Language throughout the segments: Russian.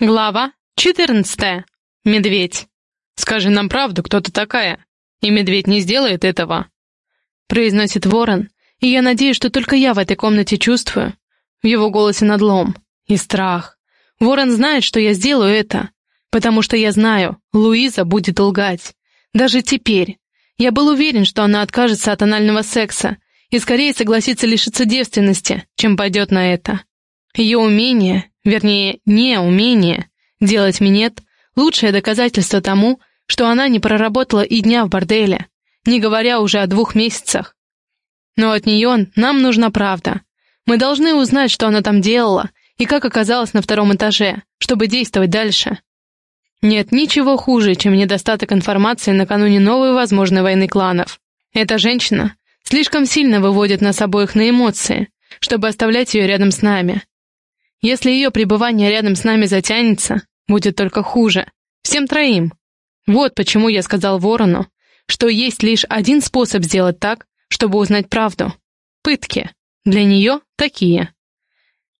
Глава 14. Медведь. «Скажи нам правду, кто ты такая, и медведь не сделает этого», — произносит ворон, и я надеюсь, что только я в этой комнате чувствую. В его голосе надлом и страх. Ворон знает, что я сделаю это, потому что я знаю, Луиза будет лгать. Даже теперь. Я был уверен, что она откажется от анального секса и скорее согласится лишиться девственности, чем пойдет на это. Ее умение, вернее, неумение делать минет — лучшее доказательство тому, что она не проработала и дня в борделе, не говоря уже о двух месяцах. Но от нее нам нужна правда. Мы должны узнать, что она там делала и как оказалась на втором этаже, чтобы действовать дальше. Нет ничего хуже, чем недостаток информации накануне новой возможной войны кланов. Эта женщина слишком сильно выводит нас обоих на эмоции, чтобы оставлять ее рядом с нами. Если ее пребывание рядом с нами затянется, будет только хуже. Всем троим. Вот почему я сказал Ворону, что есть лишь один способ сделать так, чтобы узнать правду. Пытки. Для нее такие.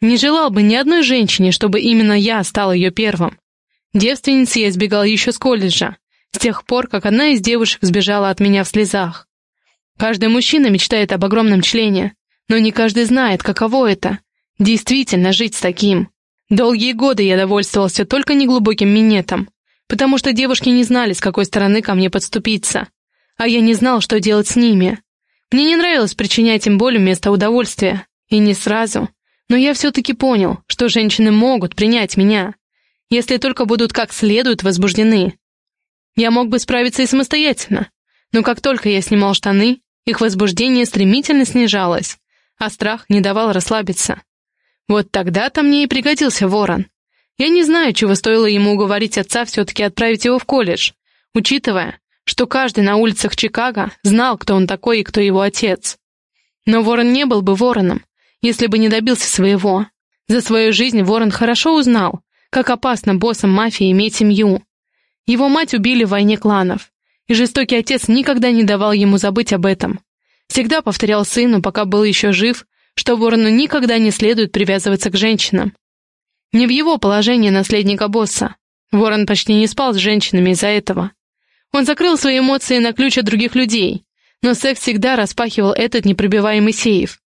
Не желал бы ни одной женщине, чтобы именно я стал ее первым. Девственницы я избегал еще с колледжа, с тех пор, как одна из девушек сбежала от меня в слезах. Каждый мужчина мечтает об огромном члене, но не каждый знает, каково это Действительно, жить с таким. Долгие годы я довольствовался только неглубоким минетом, потому что девушки не знали, с какой стороны ко мне подступиться, а я не знал, что делать с ними. Мне не нравилось причинять им боль вместо удовольствия, и не сразу. Но я все-таки понял, что женщины могут принять меня, если только будут как следует возбуждены. Я мог бы справиться и самостоятельно, но как только я снимал штаны, их возбуждение стремительно снижалось, а страх не давал расслабиться. Вот тогда-то мне и пригодился ворон. Я не знаю, чего стоило ему уговорить отца все-таки отправить его в колледж, учитывая, что каждый на улицах Чикаго знал, кто он такой и кто его отец. Но ворон не был бы вороном, если бы не добился своего. За свою жизнь ворон хорошо узнал, как опасно боссам мафии иметь семью. Его мать убили в войне кланов, и жестокий отец никогда не давал ему забыть об этом. Всегда повторял сыну, пока был еще жив, что ворону никогда не следует привязываться к женщинам. Не в его положении наследника босса. Ворон почти не спал с женщинами из-за этого. Он закрыл свои эмоции на ключ от других людей, но секс всегда распахивал этот непробиваемый сейф.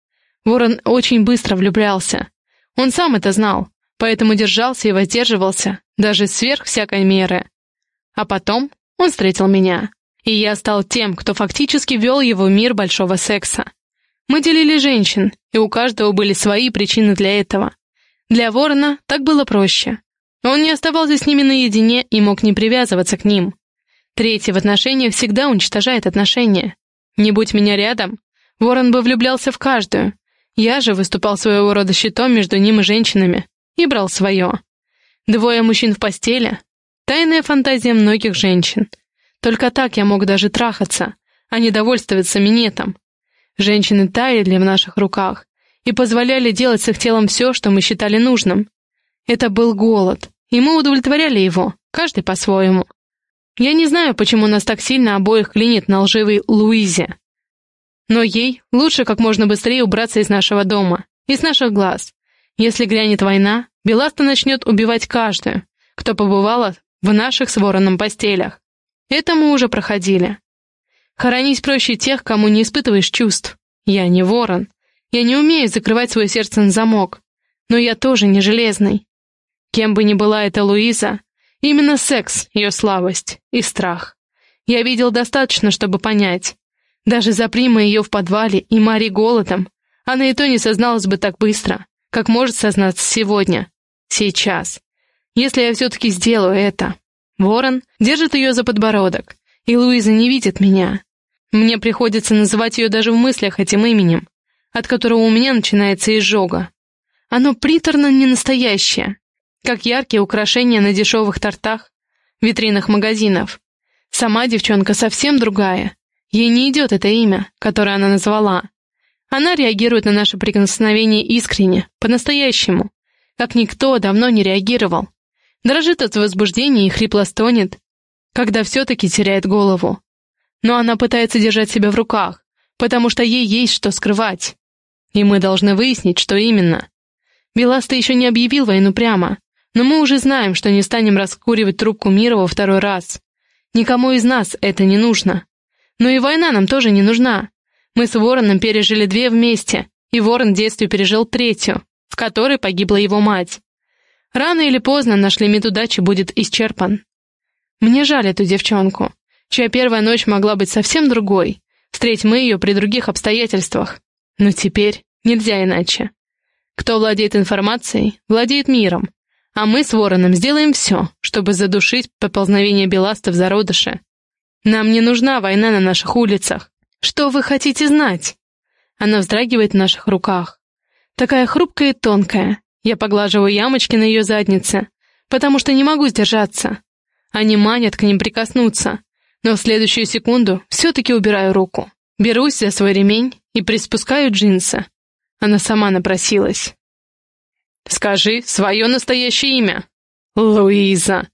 Ворон очень быстро влюблялся. Он сам это знал, поэтому держался и воздерживался, даже сверх всякой меры. А потом он встретил меня, и я стал тем, кто фактически вел его в мир большого секса. Мы делили женщин, и у каждого были свои причины для этого. Для ворона так было проще. Он не оставался с ними наедине и мог не привязываться к ним. Третий в отношениях всегда уничтожает отношения. Не будь меня рядом, ворон бы влюблялся в каждую. Я же выступал своего рода щитом между ним и женщинами и брал свое. Двое мужчин в постели — тайная фантазия многих женщин. Только так я мог даже трахаться, а не довольствоваться минетом. Женщины таяли в наших руках и позволяли делать с их телом все, что мы считали нужным. Это был голод, и мы удовлетворяли его, каждый по-своему. Я не знаю, почему нас так сильно обоих клинит на лживой Луизе. Но ей лучше как можно быстрее убраться из нашего дома, из наших глаз. Если грянет война, Беласта начнет убивать каждую, кто побывала в наших с вороном постелях. Это мы уже проходили. Хоронить проще тех, кому не испытываешь чувств. Я не ворон. Я не умею закрывать свое сердце на замок. Но я тоже не железный. Кем бы ни была эта Луиза, именно секс — ее слабость и страх. Я видел достаточно, чтобы понять. Даже запри мы ее в подвале и Мари голодом, она и то не созналась бы так быстро, как может сознаться сегодня, сейчас. Если я все-таки сделаю это. Ворон держит ее за подбородок, и Луиза не видит меня. Мне приходится называть ее даже в мыслях этим именем, от которого у меня начинается изжога. Оно приторно не настоящее, как яркие украшения на дешевых тортах, витринах магазинов. Сама девчонка совсем другая. Ей не идет это имя, которое она назвала. Она реагирует на наше прикосновение искренне, по-настоящему, как никто давно не реагировал. Дрожит от возбуждения и хрипло стонет, когда все-таки теряет голову но она пытается держать себя в руках, потому что ей есть что скрывать. И мы должны выяснить, что именно. Беласта еще не объявил войну прямо, Но мы уже знаем, что не станем раскуривать трубку мира во второй раз. Никому из нас это не нужно. Но и война нам тоже не нужна. Мы с Вороном пережили две вместе, и Ворон в детстве пережил третью, в которой погибла его мать. Рано или поздно наш лимит удачи будет исчерпан. Мне жаль эту девчонку, чья первая ночь могла быть совсем другой. Встреть мы ее при других обстоятельствах. Но теперь нельзя иначе. Кто владеет информацией, владеет миром. А мы с Вороном сделаем все, чтобы задушить поползновение Беласта в зародыше. Нам не нужна война на наших улицах. Что вы хотите знать? Она вздрагивает в наших руках. Такая хрупкая и тонкая. Я поглаживаю ямочки на ее заднице, потому что не могу сдержаться. Они манят к ним прикоснуться, но в следующую секунду все-таки убираю руку. Берусь за свой ремень и приспускаю джинсы. Она сама напросилась. «Скажи свое настоящее имя!» «Луиза!»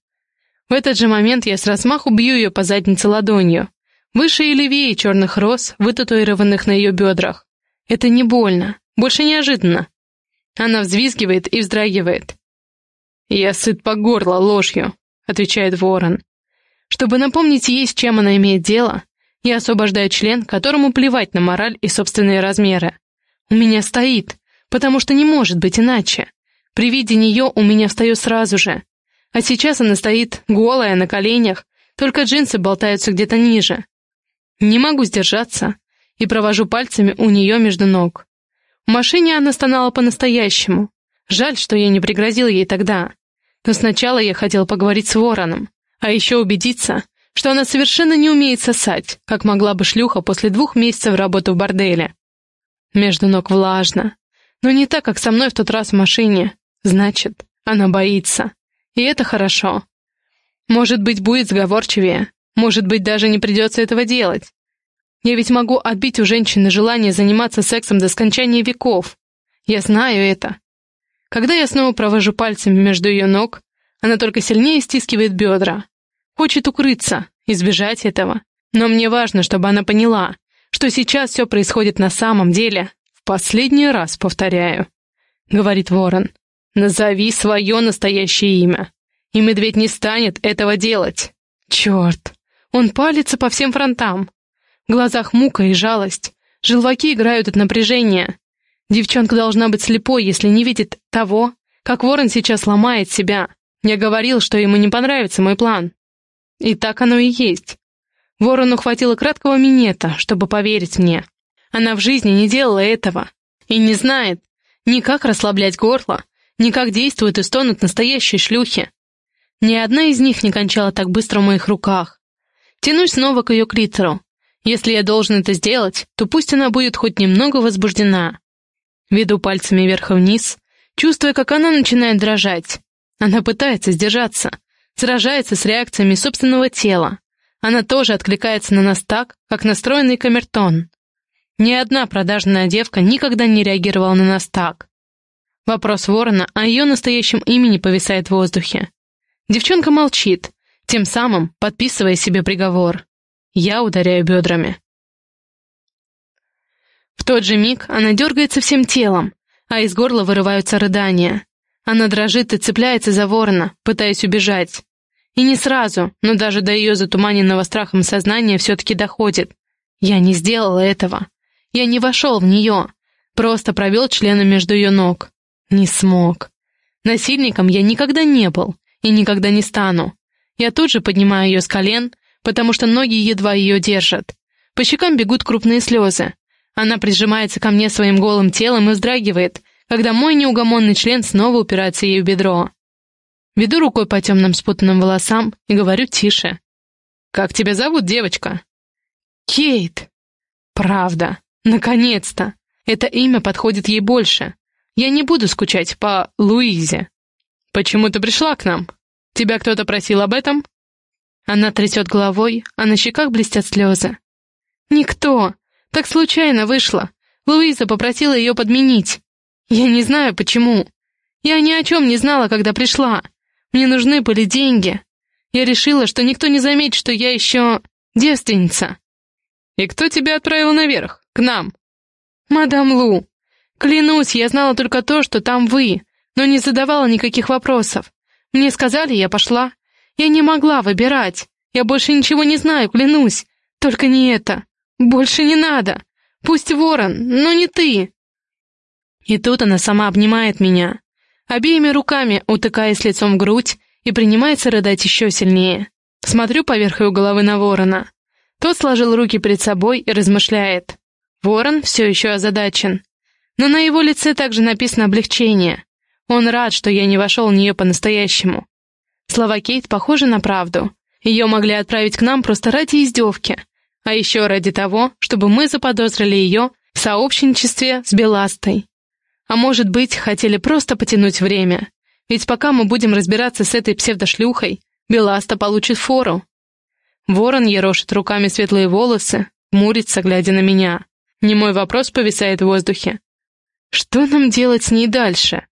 В этот же момент я с размаху бью ее по заднице ладонью. Выше и левее черных роз, вытатуированных на ее бедрах. Это не больно, больше неожиданно. Она взвизгивает и вздрагивает. «Я сыт по горло ложью», — отвечает ворон. Чтобы напомнить ей, с чем она имеет дело, я освобождаю член, которому плевать на мораль и собственные размеры. У меня стоит, потому что не может быть иначе. При виде нее у меня встает сразу же. А сейчас она стоит, голая, на коленях, только джинсы болтаются где-то ниже. Не могу сдержаться и провожу пальцами у нее между ног. В машине она стонала по-настоящему. Жаль, что я не пригрозил ей тогда. Но сначала я хотел поговорить с Вороном, а еще убедиться, что она совершенно не умеет сосать, как могла бы шлюха после двух месяцев работы в борделе. Между ног влажно, но не так, как со мной в тот раз в машине. Значит, она боится. И это хорошо. Может быть, будет сговорчивее. Может быть, даже не придется этого делать. Я ведь могу отбить у женщины желание заниматься сексом до скончания веков. Я знаю это. Когда я снова провожу пальцами между ее ног, она только сильнее стискивает бедра. Хочет укрыться, избежать этого. Но мне важно, чтобы она поняла, что сейчас все происходит на самом деле. В последний раз повторяю, — говорит ворон. Назови свое настоящее имя. И медведь не станет этого делать. Черт, он палится по всем фронтам. В глазах мука и жалость. Желваки играют от напряжения. Девчонка должна быть слепой, если не видит того, как ворон сейчас ломает себя. Я говорил, что ему не понравится мой план. И так оно и есть. Ворону хватило краткого минета, чтобы поверить мне. Она в жизни не делала этого. И не знает ни как расслаблять горло, ни как действуют и стонут настоящие шлюхи. Ни одна из них не кончала так быстро в моих руках. Тянусь снова к ее клитору, если я должен это сделать, то пусть она будет хоть немного возбуждена. Веду пальцами вверх и вниз, чувствуя, как она начинает дрожать. Она пытается сдержаться, сражается с реакциями собственного тела. Она тоже откликается на нас так, как настроенный камертон. Ни одна продажная девка никогда не реагировала на нас так. Вопрос ворона о ее настоящем имени повисает в воздухе. Девчонка молчит, тем самым подписывая себе приговор. Я ударяю бедрами. В тот же миг она дергается всем телом, а из горла вырываются рыдания. Она дрожит и цепляется за ворона, пытаясь убежать. И не сразу, но даже до ее затуманенного страхом сознания все-таки доходит. Я не сделала этого. Я не вошел в нее. Просто провел членом между ее ног. Не смог. Насильником я никогда не был и никогда не стану. Я тут же поднимаю ее с колен, потому что ноги едва ее держат. По щекам бегут крупные слезы. Она прижимается ко мне своим голым телом и вздрагивает, когда мой неугомонный член снова упирается ей в бедро. Веду рукой по темным спутанным волосам и говорю тише. «Как тебя зовут, девочка?» «Кейт». «Правда. Наконец-то. Это имя подходит ей больше. Я не буду скучать по Луизе». «Почему ты пришла к нам? Тебя кто-то просил об этом?» Она трясет головой, а на щеках блестят слезы. «Никто! Так случайно вышло. Луиза попросила ее подменить. Я не знаю, почему. Я ни о чем не знала, когда пришла. Мне нужны были деньги. Я решила, что никто не заметит, что я еще девственница». «И кто тебя отправил наверх? К нам?» «Мадам Лу. Клянусь, я знала только то, что там вы, но не задавала никаких вопросов. Мне сказали, я пошла. Я не могла выбирать. Я больше ничего не знаю, клянусь. Только не это. Больше не надо. Пусть ворон, но не ты. И тут она сама обнимает меня, обеими руками утыкаясь лицом в грудь и принимается рыдать еще сильнее. Смотрю поверх ее головы на ворона. Тот сложил руки перед собой и размышляет. Ворон все еще озадачен. Но на его лице также написано облегчение. Он рад, что я не вошел в нее по-настоящему. Слова Кейт похожи на правду. Ее могли отправить к нам просто ради издевки, а еще ради того, чтобы мы заподозрили ее в сообщничестве с Беластой. А может быть, хотели просто потянуть время. Ведь пока мы будем разбираться с этой псевдошлюхой, Беласта получит фору. Ворон ерошит руками светлые волосы, мурится, глядя на меня. Немой вопрос повисает в воздухе. Что нам делать с ней дальше?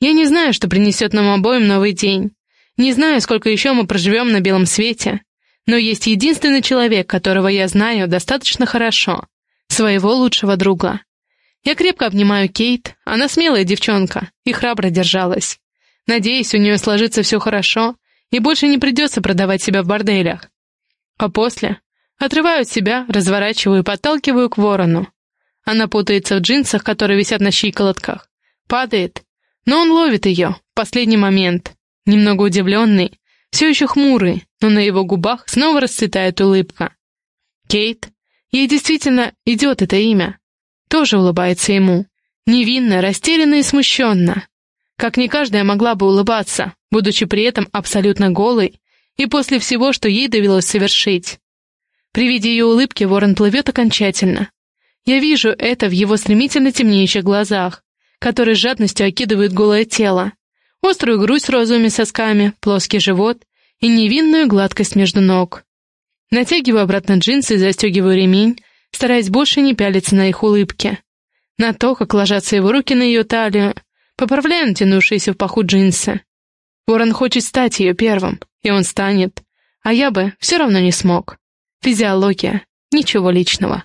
Я не знаю, что принесет нам обоим новый день. Не знаю, сколько еще мы проживем на белом свете. Но есть единственный человек, которого я знаю достаточно хорошо. Своего лучшего друга. Я крепко обнимаю Кейт, она смелая девчонка и храбро держалась. Надеюсь, у нее сложится все хорошо, и больше не придется продавать себя в борделях. А после отрываю от себя, разворачиваю и подталкиваю к ворону. Она путается в джинсах, которые висят на щиколотках. Падает, но он ловит ее в последний момент. Немного удивленный, все еще хмурый, но на его губах снова расцветает улыбка. Кейт, ей действительно идет это имя тоже улыбается ему. Невинно, растерянно и смущенно. Как не каждая могла бы улыбаться, будучи при этом абсолютно голой, и после всего, что ей довелось совершить. При виде ее улыбки ворон плывет окончательно. Я вижу это в его стремительно темнеющих глазах, которые жадностью окидывают голое тело, острую грудь с розовыми сосками, плоский живот и невинную гладкость между ног. Натягиваю обратно джинсы и застегиваю ремень, стараясь больше не пялиться на их улыбки. На то, как ложатся его руки на ее талию, поправляя натянувшиеся в паху джинсы. Ворон хочет стать ее первым, и он станет, а я бы все равно не смог. Физиология, ничего личного.